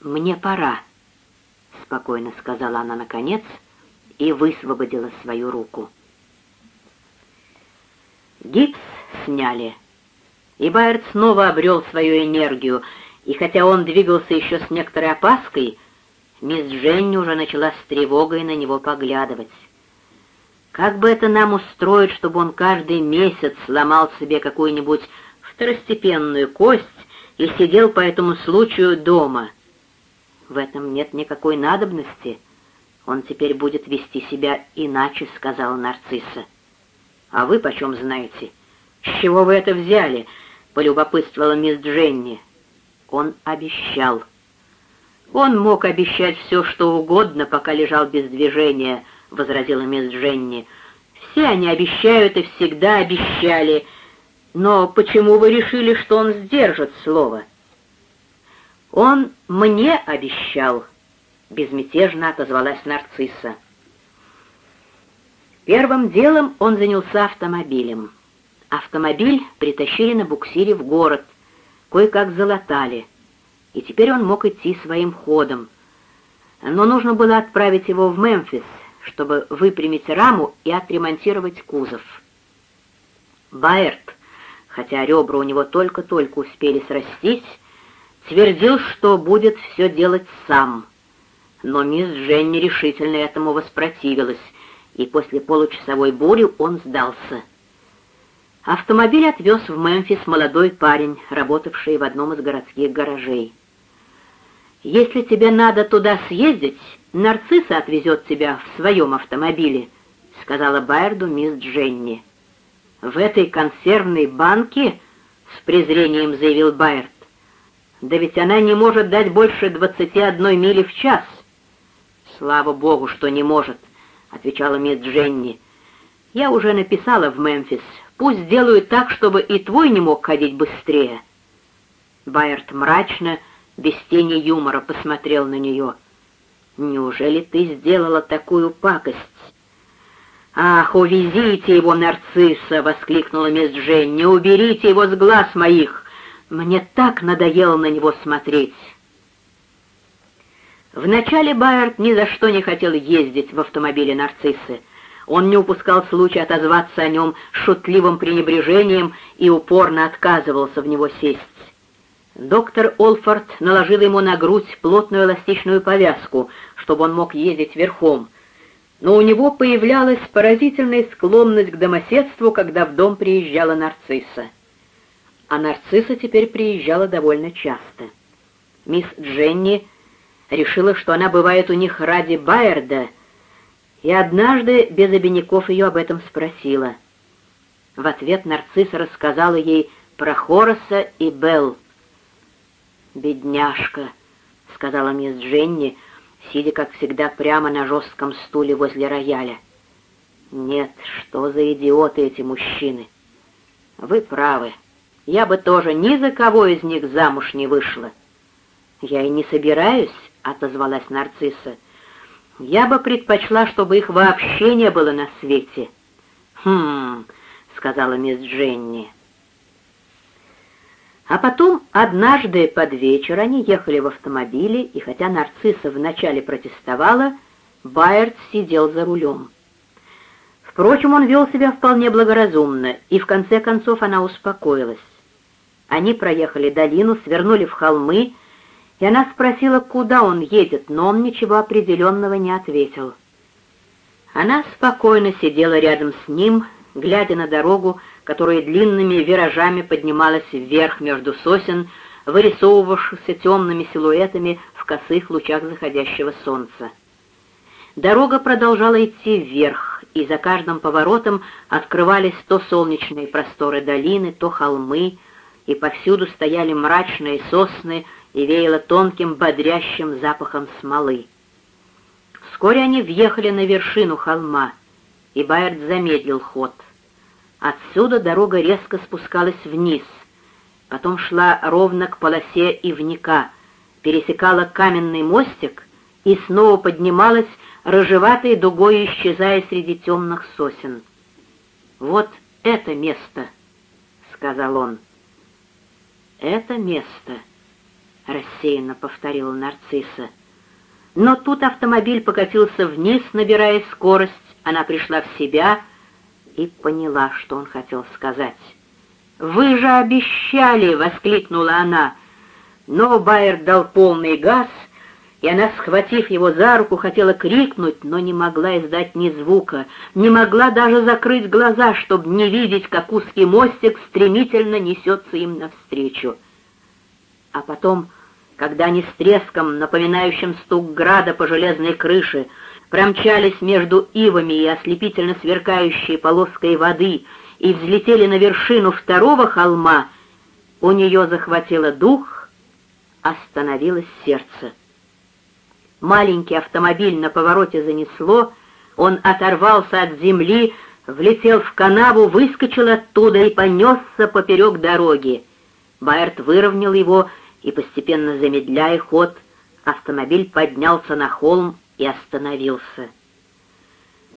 «Мне пора», — спокойно сказала она наконец и высвободила свою руку. Гипс сняли, и Байерд снова обрел свою энергию, и хотя он двигался еще с некоторой опаской, мисс Дженни уже начала с тревогой на него поглядывать. Как бы это нам устроить, чтобы он каждый месяц сломал себе какую-нибудь второстепенную кость и сидел по этому случаю дома? В этом нет никакой надобности. Он теперь будет вести себя иначе, — сказала нарцисса. «А вы почем знаете? С чего вы это взяли?» — полюбопытствовала мисс Дженни. Он обещал. Он мог обещать все, что угодно, пока лежал без движения, — возразила мисс Дженни. Все они обещают и всегда обещали. Но почему вы решили, что он сдержит слово? Он мне обещал, — безмятежно отозвалась нарцисса. Первым делом он занялся автомобилем. Автомобиль притащили на буксире в город, кое-как залатали, и теперь он мог идти своим ходом. Но нужно было отправить его в Мемфис, чтобы выпрямить раму и отремонтировать кузов. Байерт, хотя ребра у него только-только успели срастись, твердил, что будет все делать сам. Но мисс Дженни решительно этому воспротивилась, и после получасовой бури он сдался. Автомобиль отвез в Мемфис молодой парень, работавший в одном из городских гаражей. «Если тебе надо туда съездить, нарцисса отвезет тебя в своем автомобиле», — сказала Байерду мисс Дженни. «В этой консервной банке?» — с презрением заявил Байерд. «Да ведь она не может дать больше двадцати одной мили в час». «Слава богу, что не может», — отвечала мисс Дженни. «Я уже написала в Мемфис. Пусть сделают так, чтобы и твой не мог ходить быстрее». Байерт мрачно, без тени юмора посмотрел на нее. «Неужели ты сделала такую пакость?» «Ах, увезите его, нарцисса!» — воскликнула мисс Дженни. «Уберите его с глаз моих! Мне так надоело на него смотреть!» Вначале Байерт ни за что не хотел ездить в автомобиле нарциссы. Он не упускал случая отозваться о нем шутливым пренебрежением и упорно отказывался в него сесть. Доктор Олфорд наложил ему на грудь плотную эластичную повязку, чтобы он мог ездить верхом, но у него появлялась поразительная склонность к домоседству, когда в дом приезжала нарцисса. А нарцисса теперь приезжала довольно часто. Мисс Дженни решила, что она бывает у них ради Байерда, и однажды без обиняков ее об этом спросила. В ответ нарцисса рассказала ей про Хороса и Белл. «Бедняжка», — сказала мисс Дженни, сидя, как всегда, прямо на жестком стуле возле рояля. «Нет, что за идиоты эти мужчины!» «Вы правы. Я бы тоже ни за кого из них замуж не вышла». «Я и не собираюсь», — отозвалась нарцисса. «Я бы предпочла, чтобы их вообще не было на свете». «Хм», — сказала мисс Дженни. А потом, однажды под вечер, они ехали в автомобиле, и хотя нарцисса вначале протестовала, Байерд сидел за рулем. Впрочем, он вел себя вполне благоразумно, и в конце концов она успокоилась. Они проехали долину, свернули в холмы, и она спросила, куда он едет, но он ничего определенного не ответил. Она спокойно сидела рядом с ним, глядя на дорогу, которая длинными виражами поднималась вверх между сосен, вырисовывавшихся темными силуэтами в косых лучах заходящего солнца. Дорога продолжала идти вверх, и за каждым поворотом открывались то солнечные просторы долины, то холмы, и повсюду стояли мрачные сосны, и веяло тонким бодрящим запахом смолы. Вскоре они въехали на вершину холма, и Байерд замедлил ход. Отсюда дорога резко спускалась вниз, потом шла ровно к полосе ивника, пересекала каменный мостик и снова поднималась рыжеватой дугой, исчезая среди темных сосен. «Вот это место!» — сказал он. «Это место!» рассеянно повторила нарцисса. Но тут автомобиль покатился вниз, набирая скорость, она пришла в себя и поняла, что он хотел сказать. «Вы же обещали!» — воскликнула она. Но Байер дал полный газ, и она, схватив его за руку, хотела крикнуть, но не могла издать ни звука, не могла даже закрыть глаза, чтобы не видеть, как узкий мостик стремительно несется им навстречу. А потом, когда они с треском, напоминающим стук града по железной крыше, промчались между ивами и ослепительно сверкающей полоской воды и взлетели на вершину второго холма, у нее захватило дух, остановилось сердце. Маленький автомобиль на повороте занесло, он оторвался от земли, влетел в канаву, выскочил оттуда и понесся поперек дороги. Байерт выровнял его, и, постепенно замедляя ход, автомобиль поднялся на холм и остановился.